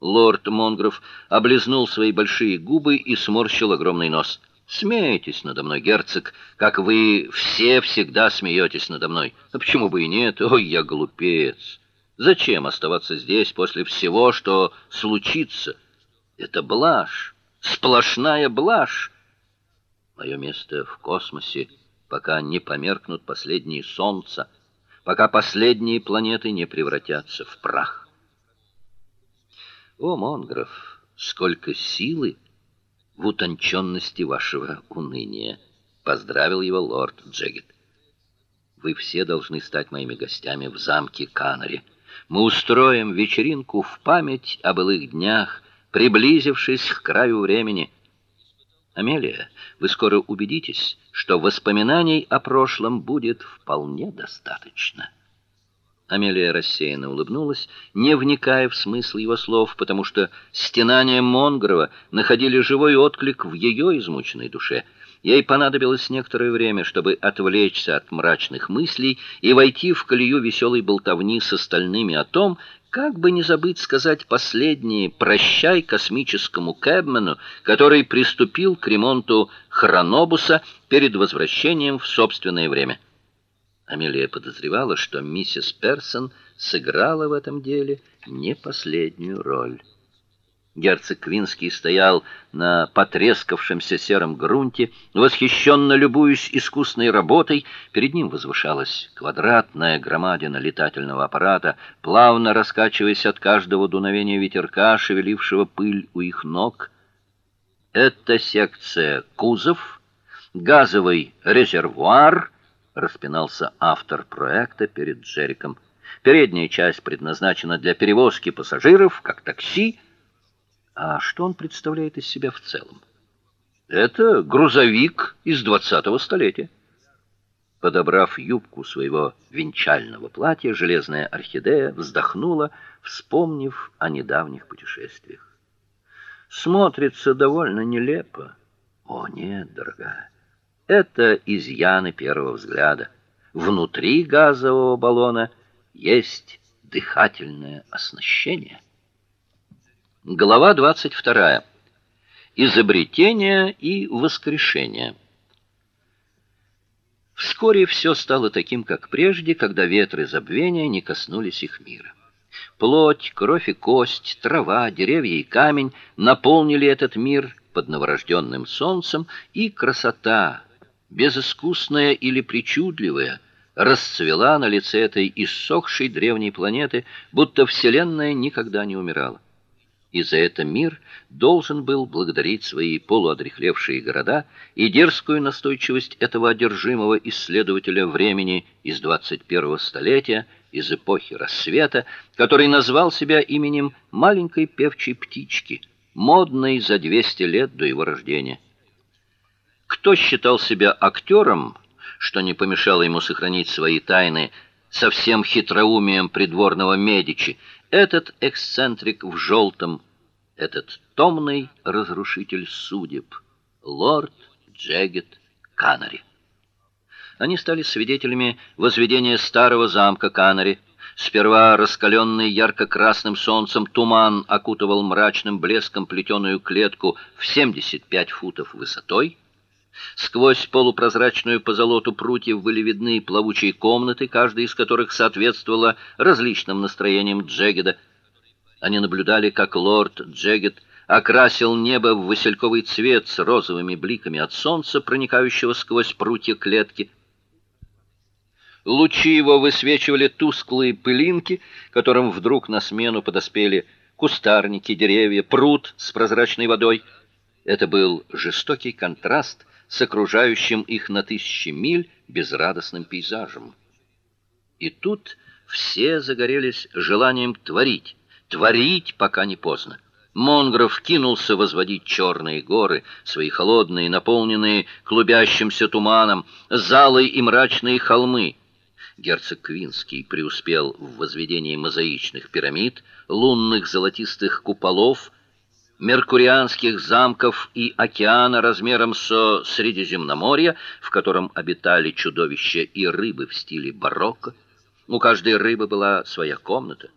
Лорд Монгров облизнул свои большие губы и сморщил огромный нос. Смеетесь надо мной, герцог, как вы все всегда смеетесь надо мной. А почему бы и нет? Ой, я глупец. Зачем оставаться здесь после всего, что случится? Это блажь, сплошная блажь. Мое место в космосе, пока не померкнут последние солнца, пока последние планеты не превратятся в прах. О, Монгров, сколько силы в утонченности вашего уныния, поздравил его лорд Джегет. Вы все должны стать моими гостями в замке Канари. Мы устроим вечеринку в память о былых днях, приблизившись к краю времени. Амелия, вы скоро убедитесь, что воспоминаний о прошлом будет вполне достаточно. Амелия рассеянно улыбнулась, не вникая в смысл его слов, потому что стенания Монгрова находили живой отклик в ее измученной душе. Ей понадобилось некоторое время, чтобы отвлечься от мрачных мыслей и войти в колею веселой болтовни с остальными о том, как бы не забыть сказать последнее «прощай» космическому кэбмену, который приступил к ремонту хронобуса перед возвращением в собственное время. Амелия подозревала, что миссис Персон сыграла в этом деле не последнюю роль. Герцог Квинский стоял на потрескавшемся сером грунте, восхищенно любуясь искусной работой. Перед ним возвышалась квадратная громадина летательного аппарата, плавно раскачиваясь от каждого дуновения ветерка, шевелившего пыль у их ног. Это секция кузов, газовый резервуар — распинался автор проекта перед Джериком. Передняя часть предназначена для перевозки пассажиров, как такси. А что он представляет из себя в целом? Это грузовик из двадцатого столетия. Подобрав юбку своего венчального платья, железная орхидея вздохнула, вспомнив о недавних путешествиях. Смотрится довольно нелепо. О, нет, дорогая. Это изъяны первого взгляда. Внутри газового баллона есть дыхательное оснащение. Глава 22. Изобретение и воскрешение. Вскоре все стало таким, как прежде, когда ветры забвения не коснулись их мира. Плоть, кровь и кость, трава, деревья и камень наполнили этот мир под новорожденным солнцем, и красота, безыскусная или причудливая, расцвела на лице этой иссохшей древней планеты, будто вселенная никогда не умирала. И за это мир должен был благодарить свои полуодрехлевшие города и дерзкую настойчивость этого одержимого исследователя времени из 21-го столетия, из эпохи рассвета, который назвал себя именем маленькой певчей птички, модной за 200 лет до его рождения. Кто считал себя актером, что не помешало ему сохранить свои тайны со всем хитроумием придворного Медичи, этот эксцентрик в желтом, этот томный разрушитель судеб, лорд Джегет Канари. Они стали свидетелями возведения старого замка Канари. Сперва раскаленный ярко-красным солнцем туман окутывал мрачным блеском плетеную клетку в 75 футов высотой, Сквозь полупрозрачную позолоту прутьев были видны плавучие комнаты, каждая из которых соответствовала различным настроениям Джегеда. Они наблюдали, как лорд Джегед окрасил небо в васильковый цвет с розовыми бликами от солнца, проникающего сквозь прутья клетки. Лучи его высвечивали тусклые пылинки, которым вдруг на смену подоспели кустарники, деревья, пруд с прозрачной водой. Это был жестокий контраст с окружающим их на тысячи миль безрадостным пейзажем. И тут все загорелись желанием творить, творить, пока не поздно. Монгров кинулся возводить черные горы, свои холодные, наполненные клубящимся туманом, залы и мрачные холмы. Герцог Квинский преуспел в возведении мозаичных пирамид, лунных золотистых куполов, меркурианских замков и океана размером со Средиземноморье, в котором обитали чудовища и рыбы в стиле барокко. У каждой рыбы была своя комната,